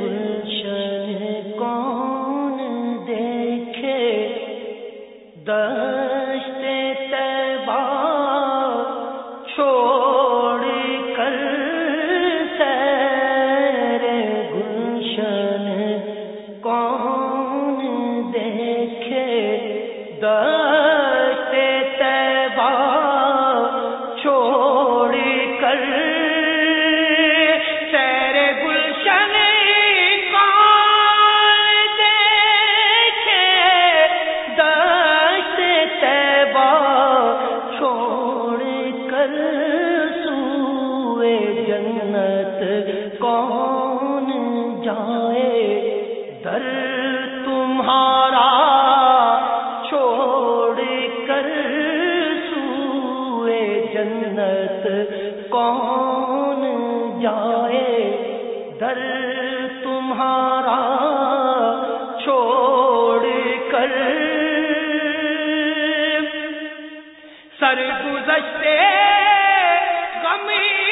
گلشن کون دیکھے؟ دشت چھوڑ کر گلشن کون جنت کون جائے؟ در تمہارا چھوڑ کر سوئے جنت کون جائے؟ در تمہارا چھوڑ کر سر گزشتے غمی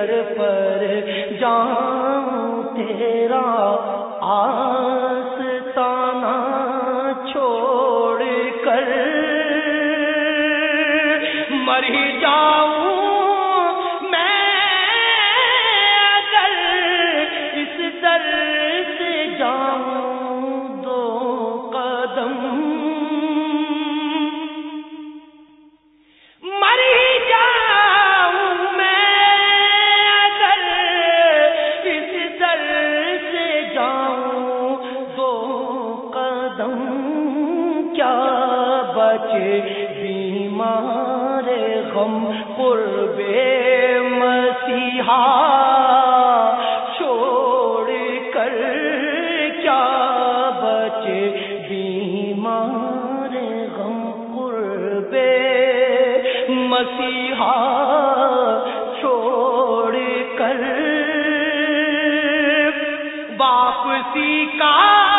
در پر جاؤں تیرا آستانہ چھوڑ کر مر جاؤں تم کیا بچے بیمار غم قرب مسیحا؟ چھوڑ کر کیا بچے بیمار غم قرب مسیحا؟ چھوڑ کر واپسی کا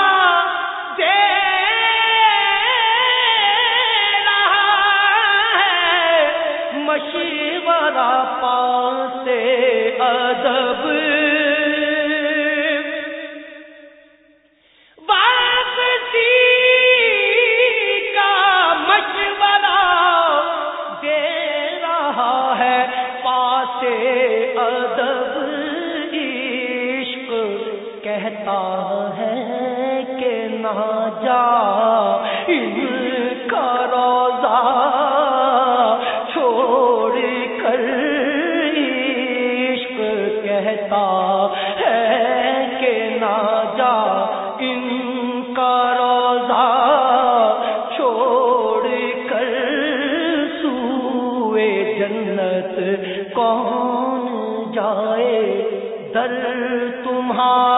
ادب عشق کہتا ہے کہ نہ جا تر تمہارا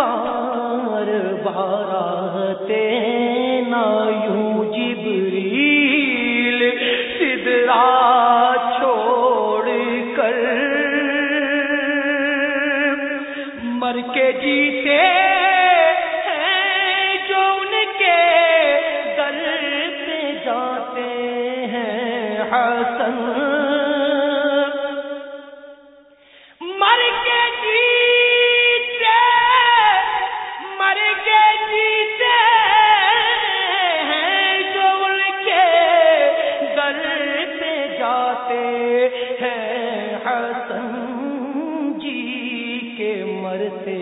بار بار آتے نا یوں جبریل، سدرا چھوڑ کر مر کے جیتے ہیں you. کے جاتے ہیں جاتے ہیں حسن جی کے مرتے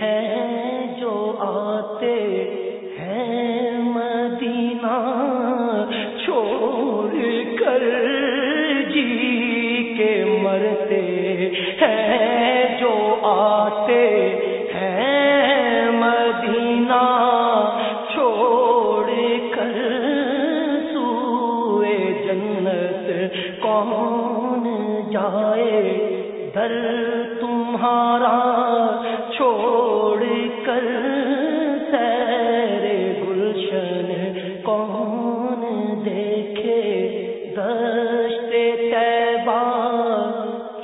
ہیں جو آتے ہیں مدینہ چھوڑ کر جی کے مرتے ہیں در تمہارا چھوڑ کر سیر گلشن کون دیکھے؟ دشت تیبا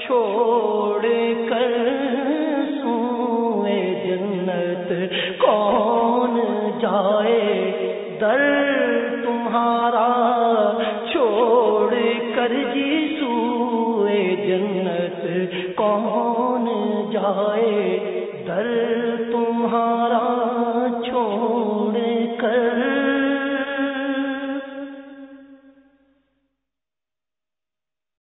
چھوڑ کر سوئے جنت کون جائے؟ در تمہارا چھوڑ کر جی سوئے جنت کون جائے در تمہارا